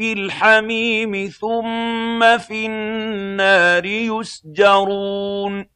في الحميم ثم في النار يسجرون